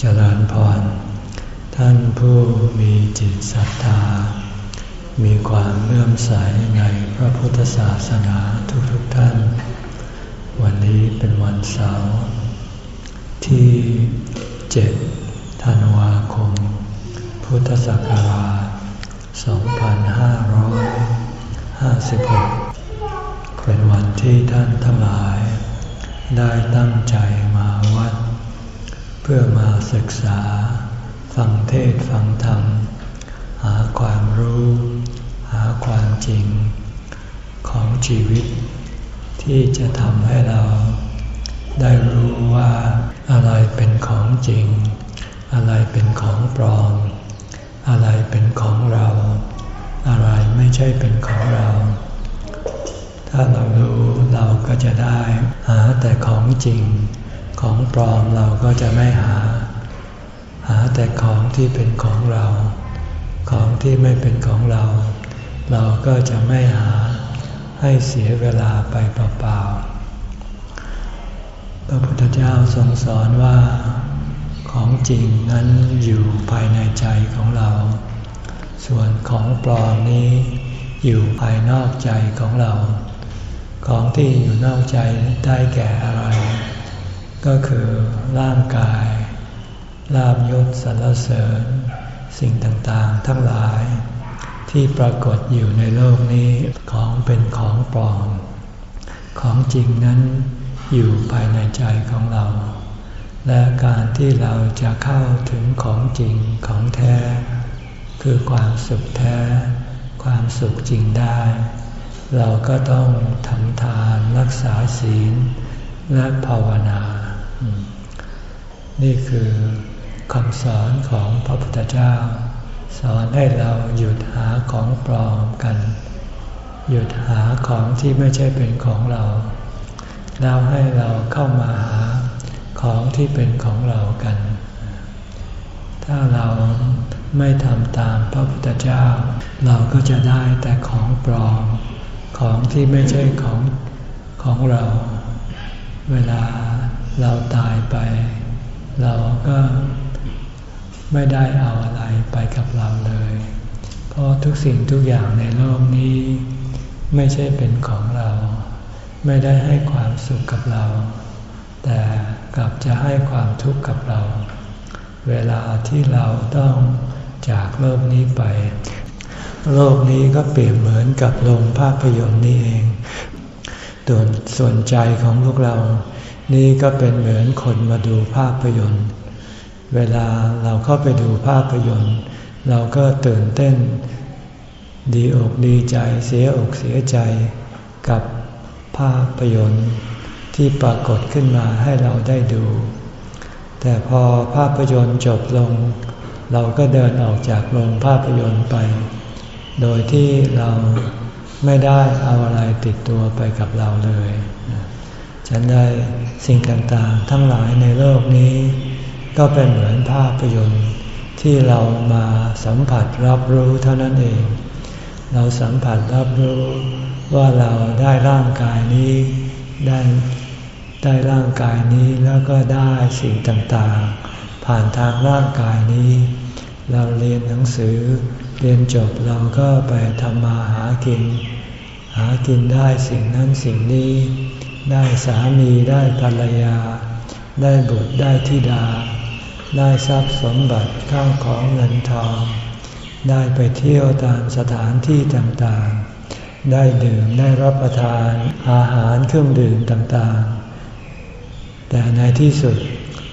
เจริญพร ท่านผู้มีจิตศรัทธา มีความเลื่อมใสในพระพุทธศาสนาทุกๆทท่าน วันนี้เป็นวันเสาร์ที่เจ็ดธันวาคม พุทธศักราช 2556 เป็นวันที่ท่านทั้งหลาย ได้ตั้งใจมาวัด พื่อมาศึกษา ฟังเทศฟังธรรม หาความรู้ หาความจริง ของชีวิต ที่จะทำให้เรา ได้รู้ว่าอะไรเป็นของจริง อะไรเป็นของปลอม อะไรเป็นของเรา อะไรไม่ใช่เป็นของเรา ถ้าเรารู้เราก็จะได้หาแต่ของจริง ของปลอมเราก็จะไม่หา หาแต่ของที่เป็นของเรา ของที่ไม่เป็นของเรา เราก็จะไม่หาให้เสียเวลาไปเปล่าๆ พระพุทธเจ้าทรงสอนว่า ของจริงนั้นอยู่ภายในใจของเรา ส่วนของปลอมนี้อยู่ภายนอกใจของเรา ของที่อยู่นอกใจได้แก่อะไร ก็คือร่างกายลาบยศสรรเสริญ สิ่งต่างๆ ทั้งหลาย ที่ปรากฏอยู่ในโลกนี้ของเป็นของปลอม ของจริงนั้นอยู่ภายในใจของเรา และการที่เราจะเข้าถึงของจริงของแท้ คือความสุขแท้ ความสุขจริงได้ เราก็ต้องทำทานรักษาศีลและภาวนา นี่คือคำสอนของพระพุทธเจ้า สอนให้เราหยุดหาของปลอมกัน หยุดหาของที่ไม่ใช่เป็นของเรา แล้วให้เราเข้ามาหาของที่เป็นของเรากัน ถ้าเราไม่ทำตามพระพุทธเจ้า เราก็จะได้แต่ของปลอม ของที่ไม่ใช่ของของเรา เวลา เราตายไป เราก็ไม่ได้เอาอะไรไปกับเราเลย เพราะทุกสิ่งทุกอย่างในโลกนี้ ไม่ใช่เป็นของเรา ไม่ได้ให้ความสุขกับเรา แต่กลับจะให้ความทุกข์กับเรา เวลาที่เราต้องจากโลกนี้ไป โลกนี้ก็เปรียบเหมือนกับโรงภาพยนตร์นี่เองส่วนส่วนใจของพวกเรา นี่ก็เป็นเหมือนคนมาดูภาพยนตร์ เวลาเราเข้าไปดูภาพยนตร์ เราก็ตื่นเต้น ดีอกดีใจเสียอกเสียใจกับภาพยนตร์ที่ปรากฏขึ้นมาให้เราได้ดู แต่พอภาพยนตร์จบลง เราก็เดินออกจากโรงภาพยนตร์ไป โดยที่เราไม่ได้เอาอะไรติดตัวไปกับเราเลย ฉันได้สิ่งต่างๆ ทั้งหลายในโลกนี้ ก็เป็นเหมือนภาพยนตร์ที่เรามาสัมผัสรับรู้เท่านั้นเอง เราสัมผัสรับรู้ว่าเราได้ร่างกายนี้ได้ได้ร่างกายนี้แล้วก็ได้สิ่งต่างๆ ผ่านทางร่างกายนี้ เราเรียนหนังสือ เรียนจบเราก็ไปทำมาหากิน หากินได้สิ่งนั้นสิ่งนี้ ได้สามีได้ภรรยา ได้บุตรได้ธิดา ได้ทรัพย์สมบัติข้าวของเงินทอง ได้ไปเที่ยวตามสถานที่ต่างๆ ได้ดื่มได้รับประทานอาหารเครื่องดื่มต่างๆ แต่ในที่สุด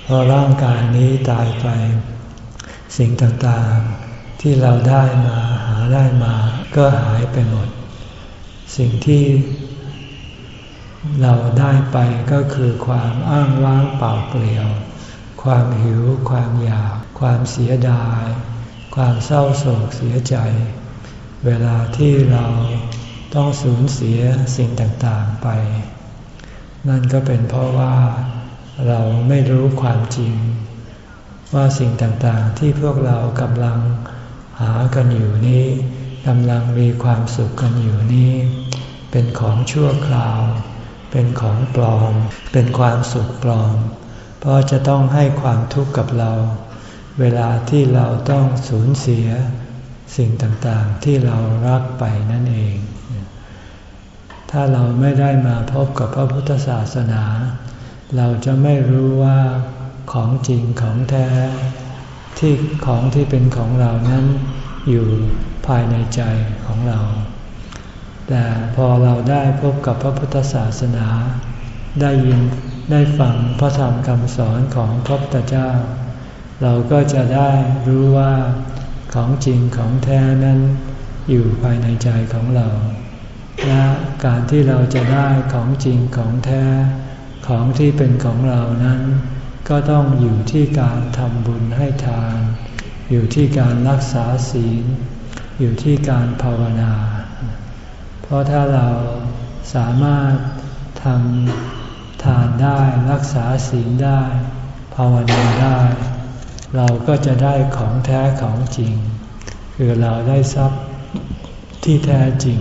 พอร่างกายนี้ตายไป สิ่งต่างๆที่เราได้มาหาได้มาก็หายไปหมด สิ่งที่ เราได้ไปก็คือความอ้างว้างเปล่าเปลี่ยว ความหิว ความอยาก ความเสียดาย ความเศร้าโศกเสียใจ เวลาที่เราต้องสูญเสียสิ่งต่างๆไป นั่นก็เป็นเพราะว่าเราไม่รู้ความจริง ว่าสิ่งต่างๆที่พวกเรากำลังหากันอยู่นี้กำลังมีความสุขกันอยู่นี้ เป็นของชั่วคราว เป็นของปลอม เป็นความสุขปลอม เพราะจะต้องให้ความทุกข์กับเรา เวลาที่เราต้องสูญเสียสิ่งต่างๆที่เรารักไปนั่นเอง ถ้าเราไม่ได้มาพบกับพระพุทธศาสนา เราจะไม่รู้ว่าของจริงของแท้ ที่ของที่เป็นของเรานั้นอยู่ภายในใจของเรา แต่พอเราได้พบกับพระพุทธศาสนา ได้ยินได้ฟังพระธรรมคำสอนของพระพุทธเจ้า เราก็จะได้รู้ว่าของจริงของแท้นั้นอยู่ภายในใจของเรา และการที่เราจะได้ของจริงของแท้ของที่เป็นของเรานั้น ก็ต้องอยู่ที่การทำบุญให้ทาน อยู่ที่การรักษาศีล อยู่ที่การภาวนา เพราะถ้าเราสามารถทำทานได้รักษาศีลได้ ภาวนาได้ เราก็จะได้ของแท้ของจริง คือเราได้ทรัพย์ที่แท้จริง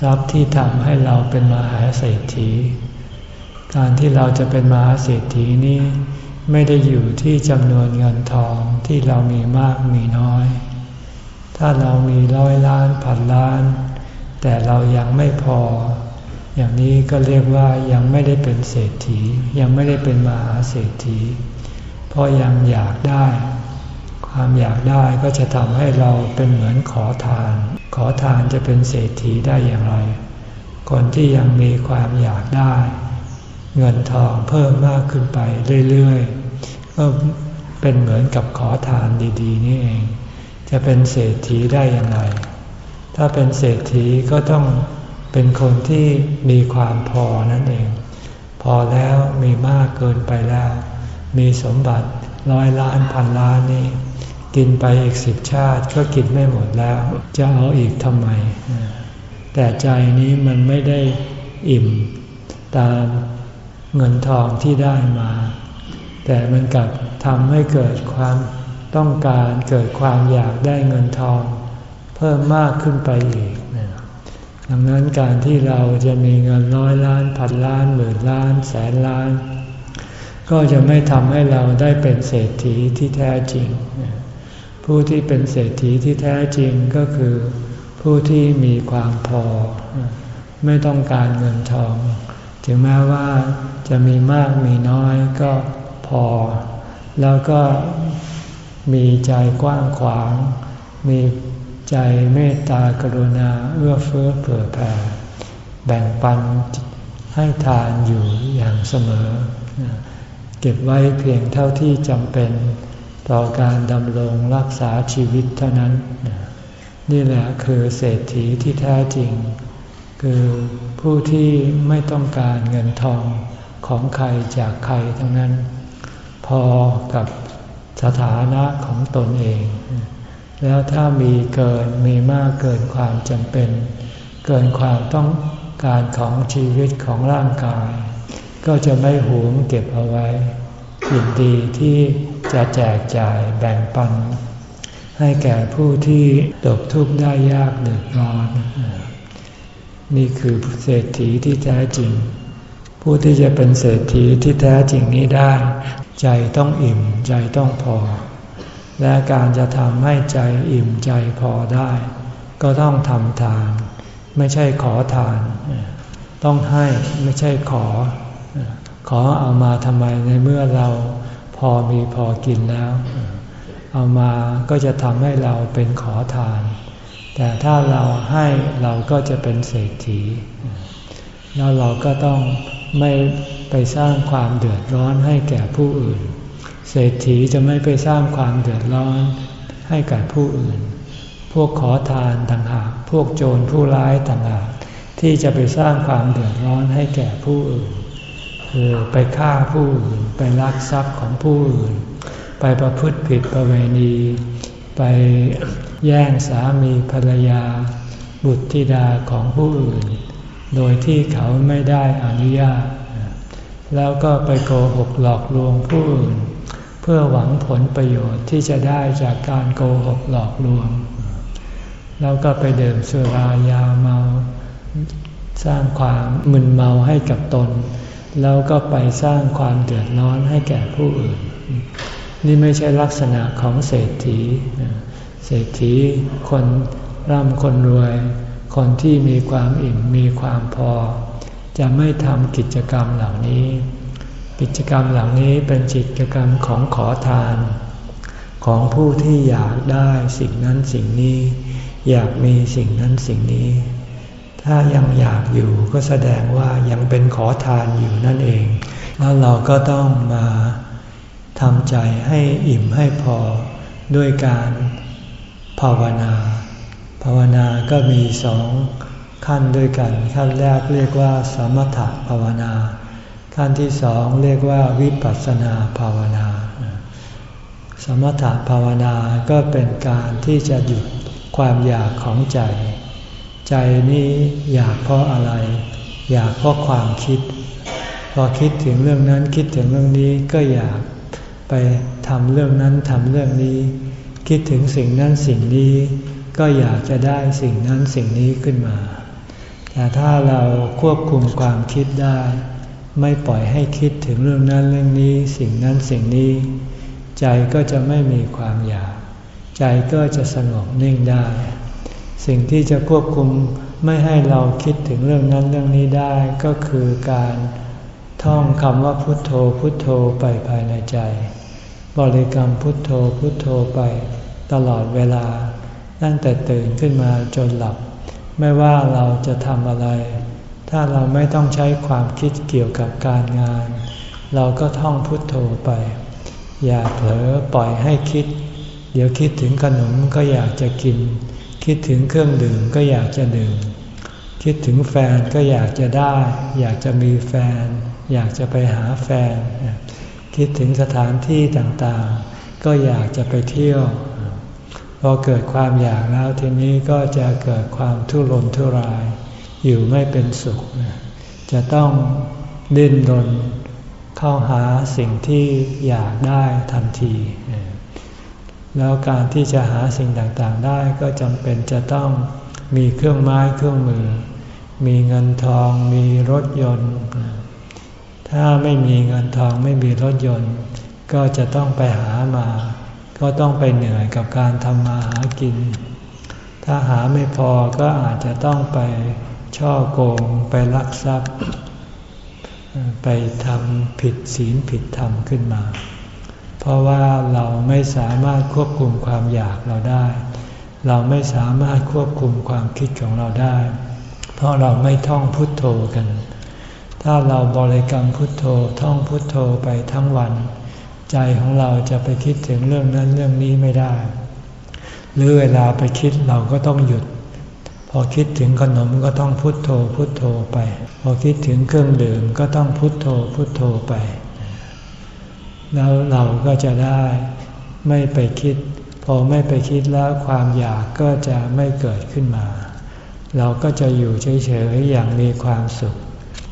ทรัพย์ที่ทำให้เราเป็นมหาเศรษฐี การที่เราจะเป็นมหาเศรษฐีนี้ไม่ได้อยู่ที่จำนวนเงินทองที่เรามีมากมีน้อย ถ้าเรามีร้อยล้านพันล้าน แต่เรายังไม่พอ อย่างนี้ก็เรียกว่ายังไม่ได้เป็นเศรษฐี ยังไม่ได้เป็นมหาเศรษฐี เพราะยังอยากได้ ความอยากได้ก็จะทำให้เราเป็นเหมือนขอทาน ขอทานจะเป็นเศรษฐีได้อย่างไร คนที่ยังมีความอยากได้ เงินทองเพิ่มมากขึ้นไปเรื่อยๆก็เป็นเหมือนกับขอทานดี ๆ นี่เอง จะเป็นเศรษฐีได้อย่างไร ถ้าเป็นเศรษฐีก็ต้องเป็นคนที่มีความพอนั่นเอง พอแล้วมีมากเกินไปแล้ว มีสมบัติร้อยล้านพันล้านนี่กินไปอีกสิบชาติก็กินไม่หมดแล้ว จะเอาอีกทำไม แต่ใจนี้มันไม่ได้อิ่มตามเงินทองที่ได้มา แต่มันกลับทำให้เกิดความต้องการเกิดความอยากได้เงินทอง เพิ่มมากขึ้นไปอีก ดังนั้นการที่เราจะมีเงินร้อยล้านพันล้านหมื่นล้านแสนล้าน ก็จะไม่ทำให้เราได้เป็นเศรษฐีที่แท้จริง ผู้ที่เป็นเศรษฐีที่แท้จริงก็คือ ผู้ที่มีความพอ ไม่ต้องการเงินทอง ถึงแม้ว่าจะมีมากมีน้อยก็พอ แล้วก็มีใจกว้างขวาง มี ใจเมตตากรุณาเอื้อเฟื้อเผื่อแผ่แบ่งปันให้ทานอยู่อย่างเสมอ เก็บไว้เพียงเท่าที่จำเป็นต่อการดำรงรักษาชีวิตเท่านั้น นี่แหละคือเศรษฐีที่แท้จริง คือผู้ที่ไม่ต้องการเงินทองของใครจากใครทั้งนั้น พอกับสถานะของตนเอง แล้วถ้ามีเกินมีมากเกินความจำเป็น เกินความต้องการของชีวิตของร่างกาย ก็จะไม่หวงเก็บเอาไว้ยินดีที่จะแจกจ่ายแบ่งปัน ให้แก่ผู้ที่ตกทุกข์ได้ยากเดือดร้อน นี่คือเศรษฐีที่แท้จริง ผู้ที่จะเป็นเศรษฐีที่แท้จริงนี้ได้ ใจต้องอิ่มใจต้องพอ และการจะทำให้ใจอิ่มใจพอได้ ก็ต้องทำทาน ไม่ใช่ขอทาน ต้องให้ไม่ใช่ขอ ขอเอามาทำไมในเมื่อเราพอมีพอกินแล้ว เอามาก็จะทำให้เราเป็นขอทาน แต่ถ้าเราให้เราก็จะเป็นเศรษฐี แล้วเราก็ต้องไม่ไปสร้างความเดือดร้อนให้แก่ผู้อื่น เศรษฐีจะไม่ไปสร้างความเดือดร้อนให้กับผู้อื่น พวกขอทานต่างหาก พวกโจรผู้ร้ายต่างหาก ที่จะไปสร้างความเดือดร้อนให้แก่ผู้อื่น คือไปฆ่าผู้อื่น ไปลักทรัพย์ของผู้อื่น ไปประพฤติผิดประเวณี ไปแย่งสามีภรรยา บุตรธิดาของผู้อื่น โดยที่เขาไม่ได้อนุญาต แล้วก็ไปโกหกหลอกลวงผู้อื่น พื่อหวังผลประโยชน์ที่จะได้จากการโกหกหลอกลวง แล้วก็ไปเดิมสุรายาเมา สร้างความมึนเมาให้กับตน แล้วก็ไปสร้างความเดือดร้อนให้แก่ผู้อื่น นี่ไม่ใช่ลักษณะของเศรษฐี เศรษฐีคนร่ำคนรวย คนที่มีความอิ่มมีความพอ จะไม่ทำกิจกรรมเหล่านี้ กิจกรรมเหล่านี้เป็นกิจกรรมของขอทาน ของผู้ที่อยากได้สิ่งนั้นสิ่งนี้ อยากมีสิ่งนั้นสิ่งนี้ ถ้ายังอยากอยู่ก็แสดงว่ายังเป็นขอทานอยู่นั่นเอง แล้วเราก็ต้องมาทำใจให้อิ่มให้พอด้วยการภาวนา ภาวนาก็มีสองขั้นด้วยกัน ขั้นแรกเรียกว่าสมถภาวนา ขั้นที่สองเรียกว่าวิปัสสนาภาวนา สมถภาวนาก็เป็นการที่จะหยุดความอยากของใจ ใจนี้อยากเพราะอะไร อยากเพราะความคิด พอคิดถึงเรื่องนั้นคิดถึงเรื่องนี้ก็อยากไปทำเรื่องนั้นทำเรื่องนี้ คิดถึงสิ่งนั้นสิ่งนี้ ก็อยากจะได้สิ่งนั้นสิ่งนี้ขึ้นมา แต่ถ้าเราควบคุมความคิดได้ ไม่ปล่อยให้คิดถึงเรื่องนั้นเรื่องนี้ สิ่งนั้นสิ่งนี้ ใจก็จะไม่มีความอยาก ใจก็จะสงบนิ่งได้ สิ่งที่จะควบคุมไม่ให้เราคิดถึงเรื่องนั้นเรื่องนี้ได้ก็คือการท่องคำว่าพุทโธพุทโธไปภายในใจ บริกรรมพุทโธพุทโธไปตลอดเวลาตั้งแต่ตื่นขึ้นมาจนหลับ ไม่ว่าเราจะทำอะไร ถ้าเราไม่ต้องใช้ความคิดเกี่ยวกับการงาน เราก็ท่องพุทโธไป อย่าเผลอปล่อยให้คิด เดี๋ยวคิดถึงขนมก็อยากจะกิน คิดถึงเครื่องดื่มก็อยากจะดื่ม คิดถึงแฟนก็อยากจะได้ อยากจะมีแฟน อยากจะไปหาแฟน คิดถึงสถานที่ต่างๆ ก็อยากจะไปเที่ยว พอเกิดความอยากแล้วทีนี้ก็จะเกิดความทุรนทุราย อยู่ไม่เป็นสุข จะต้องดิ้นรนเข้าหาสิ่งที่อยากได้ทันที แล้วการที่จะหาสิ่งต่างๆได้ก็จำเป็นจะต้องมีเครื่องไม้เครื่องมือ มีเงินทองมีรถยนต์ ถ้าไม่มีเงินทองไม่มีรถยนต์ ก็จะต้องไปหามา ก็ต้องไปเหนื่อยกับการทำมาหากิน ถ้าหาไม่พอก็อาจจะต้องไป ช่อโกงไปลักทรัพย์ ไปทำผิดศีลผิดธรรมขึ้นมา เพราะว่าเราไม่สามารถควบคุมความอยากเราได้ เราไม่สามารถควบคุมความคิดของเราได้ เพราะเราไม่ท่องพุทโธกัน ถ้าเราบริกรรมพุทโธท่องพุทโธไปทั้งวัน ใจของเราจะไปคิดถึงเรื่องนั้นเรื่องนี้ไม่ได้ หรือเวลาไปคิดเราก็ต้องหยุด พอคิดถึงขนมก็ต้องพุทโธพุทโธไป พอคิดถึงเครื่องดื่มก็ต้องพุทโธพุทโธไป แล้วเราก็จะได้ไม่ไปคิด พอไม่ไปคิดแล้วความอยากก็จะไม่เกิดขึ้นมา เราก็จะอยู่เฉยๆอย่างมีความสุข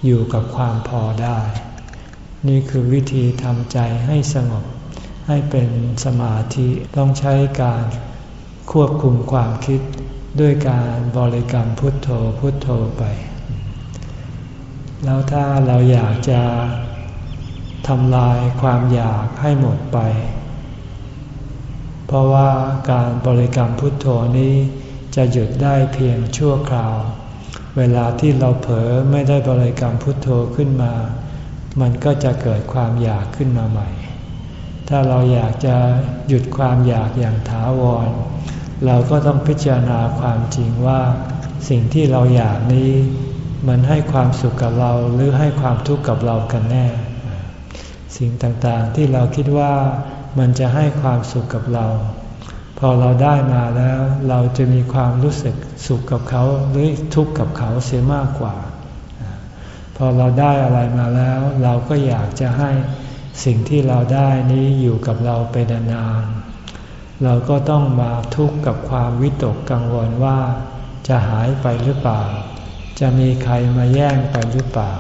อยู่กับความพอได้ นี่คือวิธีทำใจให้สงบ ให้เป็นสมาธิต้องใช้การควบคุมความคิด ด้วยการบริกรรมพุทโธพุทโธไป แล้วถ้าเราอยากจะทำลายความอยากให้หมดไป เพราะว่าการบริกรรมพุทโธนี้จะหยุดได้เพียงชั่วคราว เวลาที่เราเผลอไม่ได้บริกรรมพุทโธขึ้นมา มันก็จะเกิดความอยากขึ้นมาใหม่ ถ้าเราอยากจะหยุดความอยากอย่างถาวร เราก็ต้องพิจารณาความจริงว่า สิ่งที่เราอยากนี้ มันให้ความสุขกับเราหรือให้ความทุกข์กับเรากันแน่ สิ่งต่างๆที่เราคิดว่ามันจะให้ความสุขกับเรา พอเราได้มาแล้ว เราจะมีความรู้สึกสุขกับเขาหรือทุกข์กับเขาเสียมากกว่า พอเราได้อะไรมาแล้ว เราก็อยากจะให้สิ่งที่เราได้นี้อยู่กับเราไปนานๆ เราก็ต้องมาทุกข์กับความวิตกกังวลว่า จะหายไปหรือเปล่า จะมีใครมาแย่งไปหรือเปล่า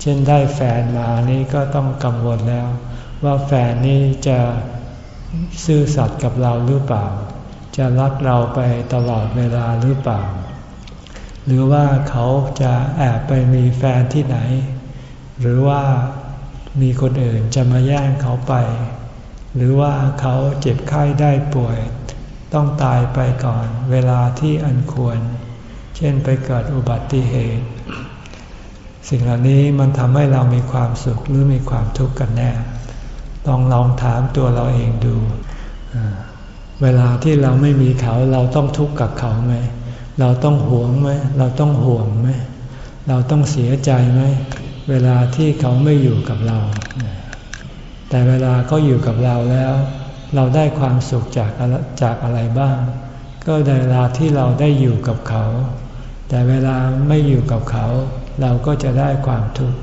เช่นได้แฟนมานี่ก็ต้องกังวลแล้ว ว่าแฟนนี่จะซื่อสัตย์กับเราหรือเปล่า จะรักเราไปตลอดเวลาหรือเปล่า หรือว่าเขาจะแอบไปมีแฟนที่ไหน หรือว่ามีคนอื่นจะมาแย่งเขาไป หรือว่าเขาเจ็บไข้ได้ป่วย ต้องตายไปก่อนเวลาที่อันควร เช่นไปเกิดอุบัติเหตุ สิ่งเหล่านี้มันทำให้เรามีความสุขหรือมีความทุกข์กันแน่ต้องลองถามตัวเราเองดู เวลาที่เราไม่มีเขาเราต้องทุกข์กับเขาไหม เราต้องหวงไหม เราต้องห่วงไหม เราต้องเสียใจไหม เวลาที่เขาไม่อยู่กับเรา แต่เวลาเขาอยู่กับเราแล้ว เราได้ความสุขจากจากอะไรบ้าง ก็ในเวลาที่เราได้อยู่กับเขา แต่เวลาไม่อยู่กับเขา เราก็จะได้ความทุกข์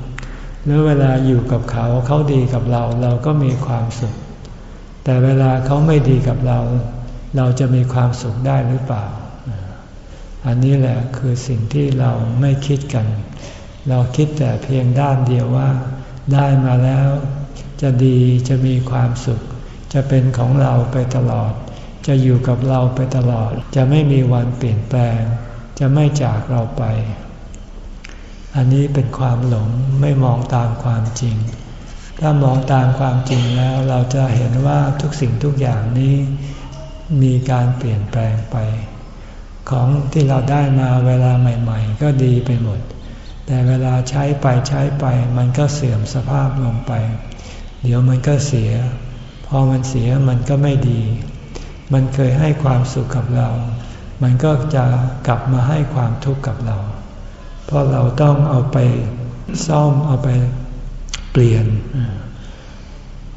หรือเวลาอยู่กับเขาเขาดีกับเราเราก็มีความสุข แต่เวลาเขาไม่ดีกับเรา เราจะมีความสุขได้หรือเปล่า อันนี้แหละคือสิ่งที่เราไม่คิดกัน เราคิดแต่เพียงด้านเดียวว่า ได้มาแล้ว จะดีจะมีความสุข จะเป็นของเราไปตลอด จะอยู่กับเราไปตลอด จะไม่มีวันเปลี่ยนแปลง จะไม่จากเราไป อันนี้เป็นความหลงไม่มองตามความจริง ถ้ามองตามความจริงแล้วเราจะเห็นว่าทุกสิ่งทุกอย่างนี้มีการเปลี่ยนแปลงไป ของที่เราได้มาเวลาใหม่ ๆ ก็ดีไปหมด แต่เวลาใช้ไปใช้ไปมันก็เสื่อมสภาพลงไป เดี๋ยวมันก็เสีย พอมันเสียมันก็ไม่ดี มันเคยให้ความสุขกับเรา มันก็จะกลับมาให้ความทุกข์กับเรา เพราะเราต้องเอาไปซ่อมเอาไปเปลี่ยน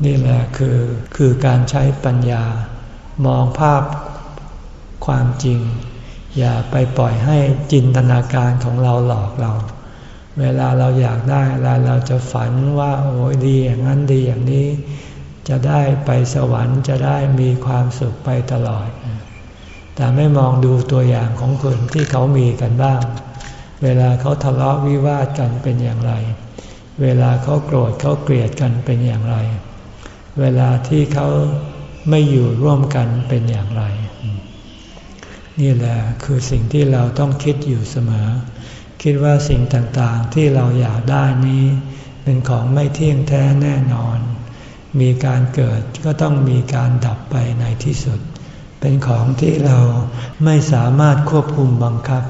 นี่แหละคือคือการใช้ปัญญามองภาพความจริง อย่าไปปล่อยให้จินตนาการของเราหลอกเรา เวลาเราอยากได้อะไรเราจะฝันว่าโอ้ยดีอย่างนั้นดีอย่างนี้ จะได้ไปสวรรค์จะได้มีความสุขไปตลอด แต่ไม่มองดูตัวอย่างของคนที่เขามีกันบ้าง เวลาเขาทะเลาะวิวาทกันเป็นอย่างไร เวลาเขาโกรธเขาเกลียดกันเป็นอย่างไร เวลาที่เขาไม่อยู่ร่วมกันเป็นอย่างไร นี่แหละคือสิ่งที่เราต้องคิดอยู่เสมอ คิดว่าสิ่งต่างๆที่เราอยากได้นี้ เป็นของไม่เที่ยงแท้แน่นอน มีการเกิดก็ต้องมีการดับไปในที่สุด เป็นของที่เราไม่สามารถควบคุมบังคับ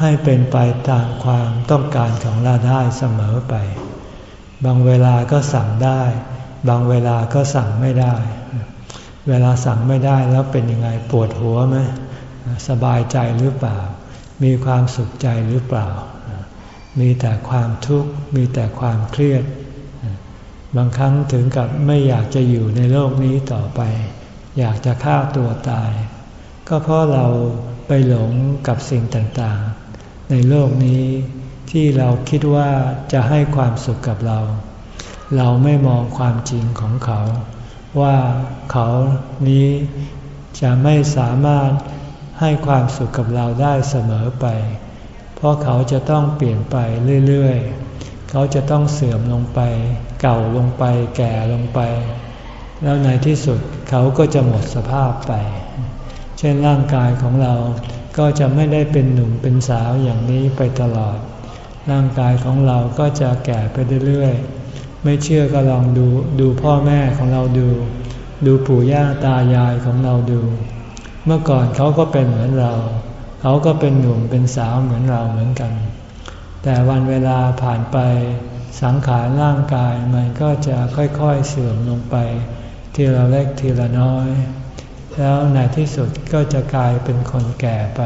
ให้เป็นไปตามความต้องการของเราได้เสมอไป บางเวลาก็สั่งได้ บางเวลาก็สั่งไม่ได้ เวลาสั่งไม่ได้แล้วเป็นยังไงปวดหัวไหมสบายใจหรือเปล่า มีความสุขใจหรือเปล่า มีแต่ความทุกข์ มีแต่ความเครียด บางครั้งถึงกับไม่อยากจะอยู่ในโลกนี้ต่อไป อยากจะฆ่าตัวตาย ก็เพราะเราไปหลงกับสิ่งต่างๆ ในโลกนี้ที่เราคิดว่าจะให้ความสุขกับเรา เราไม่มองความจริงของเขา ว่าเขานี้จะไม่สามารถ ให้ความสุขกับเราได้เสมอไป เพราะเขาจะต้องเปลี่ยนไปเรื่อยๆ เขาจะต้องเสื่อมลงไป เก่าลงไป แก่ลงไป แล้วในที่สุดเขาก็จะหมดสภาพไป เช่นร่างกายของเราก็จะไม่ได้เป็นหนุ่มเป็นสาวอย่างนี้ไปตลอด ร่างกายของเราก็จะแก่ไปเรื่อยๆ ไม่เชื่อก็ลองดูดูพ่อแม่ของเราดู ดูปู่ย่าตายายของเราดู เมื่อก่อนเขาก็เป็นเหมือนเรา เขาก็เป็นหนุ่มเป็นสาวเหมือนเราเหมือนกัน แต่วันเวลาผ่านไปสังขารร่างกายมันก็จะค่อยๆเสื่อมลงไป ทีละเล็กทีละน้อย แล้วในที่สุดก็จะกลายเป็นคนแก่ไป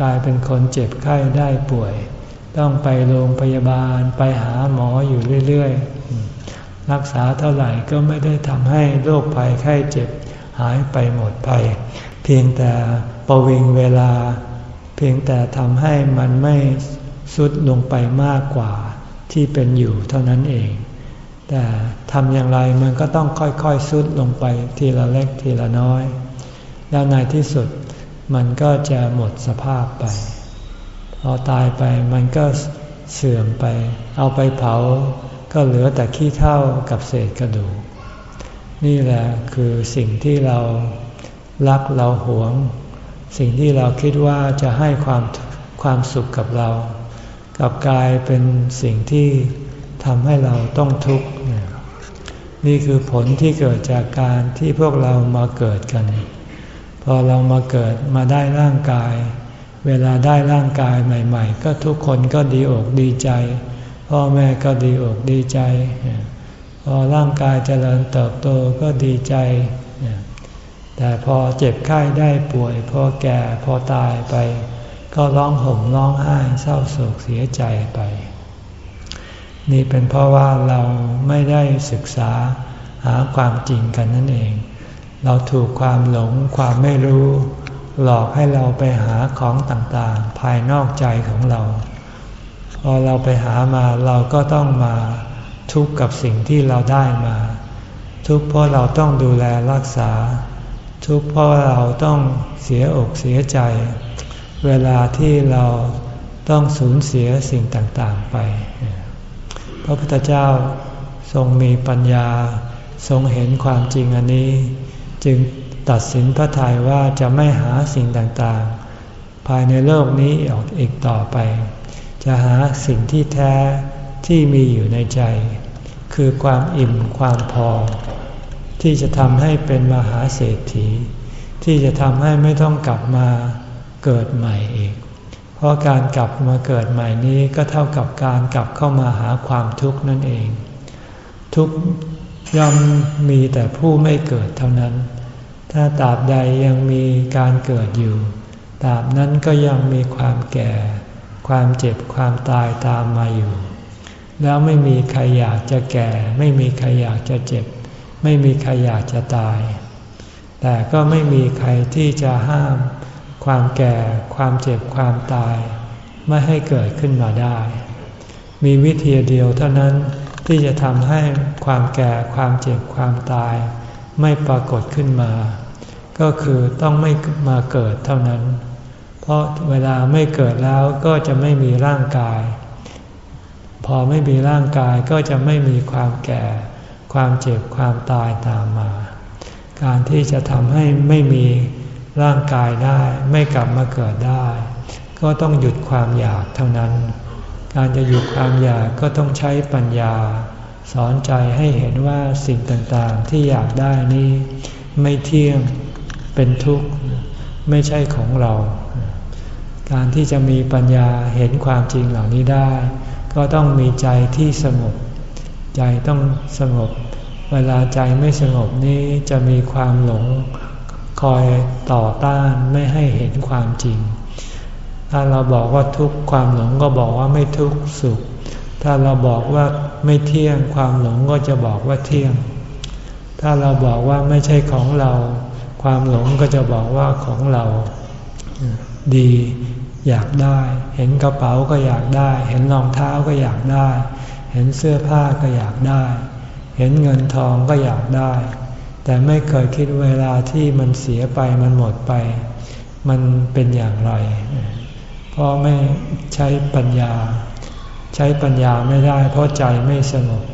กลายเป็นคนเจ็บไข้ได้ป่วย ต้องไปโรงพยาบาลไปหาหมออยู่เรื่อยๆ รักษาเท่าไหร่ก็ไม่ได้ทำให้โรคภัยไข้เจ็บ หายไปหมดไป เพียงแต่ประวิงเวลา เพียงแต่ทำให้มันไม่สุดลงไปมากกว่าที่เป็นอยู่เท่านั้นเอง แต่ทำอย่างไรมันก็ต้องค่อยๆสุดลงไปทีละเล็กทีละน้อย แล้วในที่สุดมันก็จะหมดสภาพไป พอตายไปมันก็เสื่อมไป เอาไปเผาก็เหลือแต่ขี้เท่ากับเศษกระดูก นี่แหละคือสิ่งที่เรารักเราหวง สิ่งที่เราคิดว่าจะให้ความความสุขกับเรา กับกลายเป็นสิ่งที่ทำให้เราต้องทุกข์นี่คือผลที่เกิดจากการที่พวกเรามาเกิดกัน พอเรามาเกิดมาได้ร่างกาย เวลาได้ร่างกายใหม่ ๆ ก็ทุกคนก็ดีอกดีใจ พ่อแม่ก็ดีอกดีใจ อร่างกายเจริญเติบโตก็ดีใจ แต่พอเจ็บไข้ได้ป่วย พอแก่พอตายไป ก็ร้องห่มร้องไห้เศร้าโศกเสียใจไป นี่เป็นเพราะว่าเราไม่ได้ศึกษาหาความจริงกันนั่นเอง เราถูกความหลงความไม่รู้ หลอกให้เราไปหาของต่างๆ ภายนอกใจของเรา พอเราไปหามาเราก็ต้องมา ทุกข์กับสิ่งที่เราได้มา ทุกข์เพราะเราต้องดูแลรักษา ทุกข์เพราะเราต้องเสียอกเสียใจ เวลาที่เราต้องสูญเสียสิ่งต่างๆไป พระพุทธเจ้าทรงมีปัญญา ทรงเห็นความจริงอันนี้ จึงตัดสินพระทัยว่าจะไม่หาสิ่งต่างๆ ภายในโลกนี้ออกอีกต่อไป จะหาสิ่งที่แท้ ที่มีอยู่ในใจ คือความอิ่มความพอ ที่จะทำให้เป็นมหาเศรษฐี ที่จะทำให้ไม่ต้องกลับมาเกิดใหม่อีก เพราะการกลับมาเกิดใหม่นี้ก็เท่ากับการกลับเข้ามาหาความทุกข์นั่นเอง ทุกย่อมมีแต่ผู้ไม่เกิดเท่านั้น ถ้าตราบใดยังมีการเกิดอยู่ตราบนั้นก็ยังมีความแก่ ความเจ็บความตายตามมาอยู่ แล้วไม่มีใครอยากจะแก่ ไม่มีใครอยากจะเจ็บ ไม่มีใครอยากจะตาย แต่ก็ไม่มีใครที่จะห้าม ความแก่ ความเจ็บความตาย ไม่ให้เกิดขึ้นมาได้ มีวิธีเดียวเท่านั้นที่จะทำให้ความแก่ความเจ็บความตาย ไม่ปรากฏขึ้นมา ก็คือต้องไม่มาเกิดเท่านั้น เพราะเวลาไม่เกิดแล้วก็จะไม่มีร่างกาย พอไม่มีร่างกายก็จะไม่มีความแก่ ความเจ็บความตายตามมา การที่จะทำให้ไม่มีร่างกายได้ ไม่กลับมาเกิดได้ ก็ต้องหยุดความอยากเท่านั้น การจะหยุดความอยากก็ต้องใช้ปัญญา สอนใจให้เห็นว่าสิ่งต่างๆที่อยากได้นี้ ไม่เที่ยงเป็นทุกข์ไม่ใช่ของเรา การที่จะมีปัญญาเห็นความจริงเหล่านี้ได้ ก็ต้องมีใจที่สงบ ใจต้องสงบ เวลาใจไม่สงบนี้จะมีความหลงคอยต่อต้านไม่ให้เห็นความจริง ถ้าเราบอกว่าทุกความหลงก็บอกว่าไม่ทุกสุข ถ้าเราบอกว่าไม่เที่ยงความหลงก็จะบอกว่าเที่ยง ถ้าเราบอกว่าไม่ใช่ของเรา ความหลงก็จะบอกว่าของเรา ดี อยากได้ เห็นกระเป๋าก็อยากได้ เห็นรองเท้าก็อยากได้ เห็นเสื้อผ้าก็อยากได้ เห็นเงินทองก็อยากได้ แต่ไม่เคยคิดเวลาที่มันเสียไปมันหมดไป มันเป็นอย่างไร เพราะไม่ใช้ปัญญา ใช้ปัญญาไม่ได้ เพราะใจไม่สงบ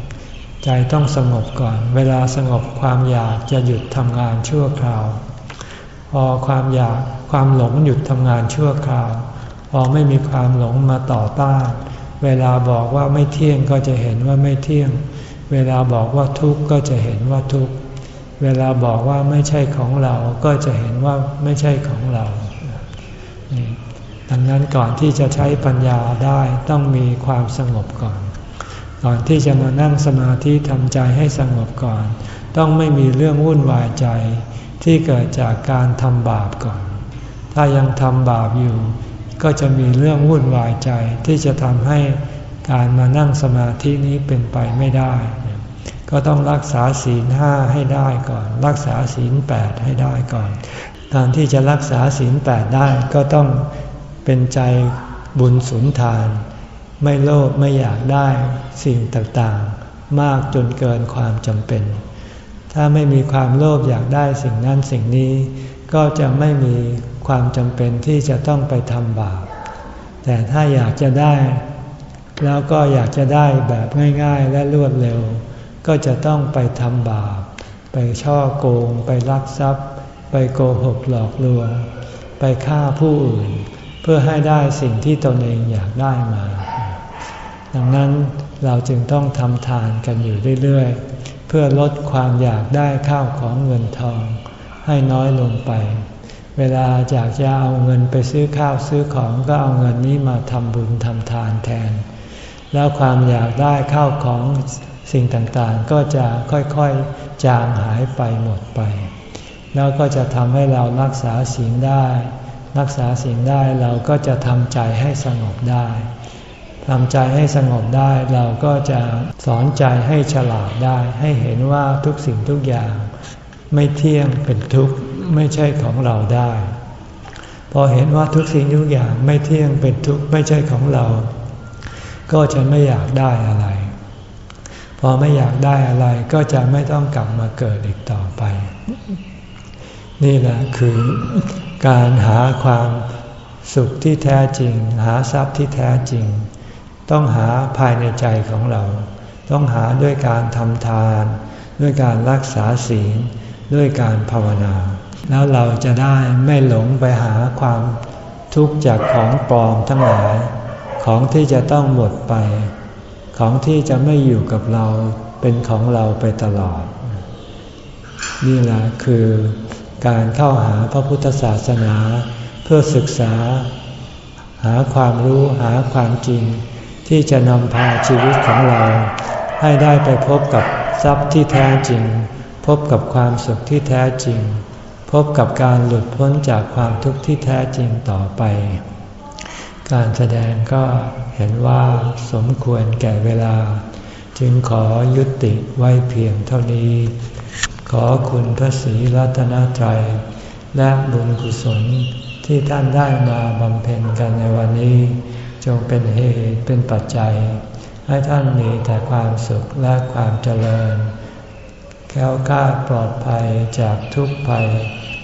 ใจต้องสงบก่อน เวลาสงบความอยากจะหยุดทำงานชั่วคราว พอความอยากความหลงหยุดทำงานชั่วคราว อไม่มีความหลงมาต่อต้าน เวลาบอกว่าไม่เที่ยงก็จะเห็นว่าไม่เที่ยง เวลาบอกว่าทุกข์ก็จะเห็นว่าทุกข์ เวลาบอกว่าไม่ใช่ของเราก็จะเห็นว่าไม่ใช่ของเราดังนั้นก่อนที่จะใช้ปัญญาได้ต้องมีความสงบก่อน ก่อนที่จะมานั่งสมาธิทำใจให้สงบก่อน ต้องไม่มีเรื่องวุ่นวายใจที่เกิดจากการทำบาปก่อน ถ้ายังทำบาปอยู่ ก็จะมีเรื่องวุ่นวายใจที่จะทำให้การมานั่งสมาธินี้เป็นไปไม่ได้ ก็ต้องรักษาศีลห้าให้ได้ก่อน รักษาศีลแปดให้ได้ก่อน การที่จะรักษาศีลแปดได้ก็ต้องเป็นใจบุญสุนทาน ไม่โลภไม่อยากได้สิ่งต่างๆ มากจนเกินความจำเป็น ถ้าไม่มีความโลภอยากได้สิ่งนั้นสิ่งนี้ ก็จะไม่มี ความจำเป็นที่จะต้องไปทำบาป แต่ถ้าอยากจะได้ แล้วก็อยากจะได้แบบง่าย ๆ และรวดเร็ว ก็จะต้องไปทำบาป ไปช่อโกง ไปลักทรัพย์ ไปโกหกหลอกลวง ไปฆ่าผู้อื่น เพื่อให้ได้สิ่งที่ตนเองอยากได้มา ดังนั้นเราจึงต้องทำทานกันอยู่เรื่อยๆ เพื่อลดความอยากได้ข้าวของเงินทองให้น้อยลงไป เวลาอยากจะเอาเงินไปซื้อข้าวซื้อของก็เอาเงินนี้มาทำบุญทำทานแทน แล้วความอยากได้ข้าวของสิ่งต่างๆ ก็จะค่อยๆจางหายไปหมดไป แล้วก็จะทำให้เรารักษาศีลได้ รักษาศีลได้เราก็จะทำใจให้สงบได้ทำใจให้สงบได้เราก็จะสอนใจให้ฉลาดได้ ให้เห็นว่าทุกสิ่งทุกอย่าง ไม่เที่ยงเป็นทุกข์ ไม่ใช่ของเราได้ พอเห็นว่าทุกสิ่งทุกอย่างไม่เที่ยงเป็นทุกข์ไม่ใช่ของเรา ก็จะไม่อยากได้อะไร พอไม่อยากได้อะไรก็จะไม่ต้องกลับมาเกิดอีกต่อไป นี่แหละคือการหาความสุขที่แท้จริง หาทรัพย์ที่แท้จริง ต้องหาภายในใจของเรา ต้องหาด้วยการทำทาน ด้วยการรักษาศีล ด้วยการภาวนา แล้วเราจะได้ไม่หลงไปหาความทุกข์จากของปลอมทั้งหลาย ของที่จะต้องหมดไป ของที่จะไม่อยู่กับเราเป็นของเราไปตลอด นี่แหละคือการเข้าหาพระพุทธศาสนาเพื่อศึกษา หาความรู้หาความจริง ที่จะนำพาชีวิตของเรา ให้ได้ไปพบกับทรัพย์ที่แท้จริง พบกับความสุขที่แท้จริง บกับการหลุดพ้นจากความทุกข์ที่แท้จริงต่อไป การแสดงก็เห็นว่าสมควรแก่เวลา จึงขอยุติไว้เพียงเท่านี้ ขอคุณพระศรีรัตนตรัย และบุญกุศลที่ท่านได้มาบำเพ็ญกันในวันนี้ จงเป็นเหตุเป็นปัจจัย ให้ท่านมีแต่ความสุขและความเจริญแค้วกล้าปลอดภัยจากทุกภัย